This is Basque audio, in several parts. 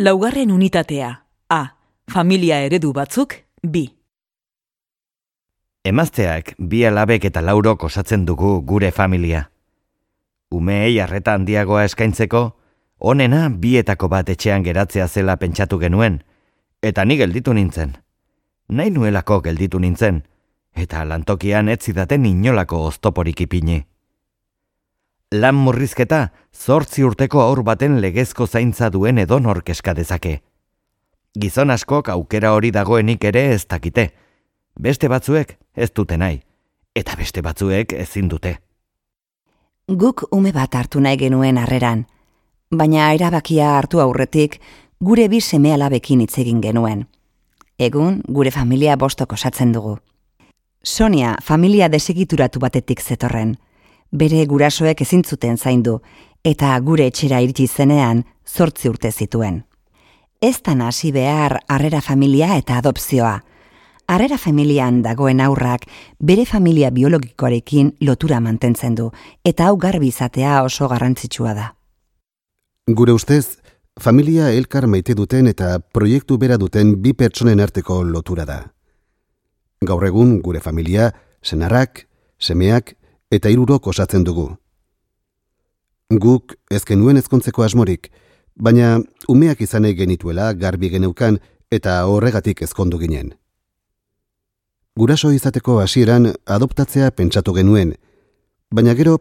Laugarren unitatea. A. Familia eredu batzuk. B. Emazteak bi alabek eta laurok osatzen dugu gure familia. Umeei arreta handiagoa eskaintzeko, onena bietako bat etxean geratzea zela pentsatu genuen, eta ni gelditu nintzen. Nahi nuelako gelditu nintzen, eta lantokian ez zidaten inolako oztoporik ipini. Lan murrizketa, zortzi urteko aur baten legezko zaintza duen edonork eska dezake. Gizon askok aukera hori dagoenik ere ez dakite. Beste batzuek ez dute nahi, eta beste batzuek ezin dute. Guk ume bat hartu nahi genuen harreran, baina erabakia hartu aurretik gure bi seme alabekin hitz egin genuen. Egun gure familia bostok osatzen dugu. Sonia familia desegituratu batetik zetorren. Bere gurasoek ezin zuten zaindu eta gure etxera iritsi zenean zortzi urte zituen. Ez da hasi behar harrera familia eta adopzioa. Harrera familian dagoen aurrak bere familia biologikoarekin lotura mantentzen du eta hau garbi izatea oso garrantzitsua da. Gure ustez, familia elkar maite duten eta proiektu bera duten bi pertsonen arteko lotura da. Gaur egun gure familia, senarrak, semeak eta hirurok osatzen dugu. Guk ez genuen ezkontzeko asmorik, baina umeak izanei genituela garbi geneukan eta horregatik ezkondu ginen. Guraso izateko hasieran adoptatzea pentsatu genuen, baina gero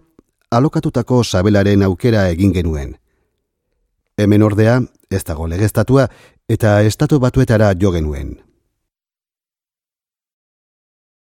alokatutako sabelaren aukera egin genuen. Hemen ordea, ez dago legeztatua eta estatu batuetara jo genuen.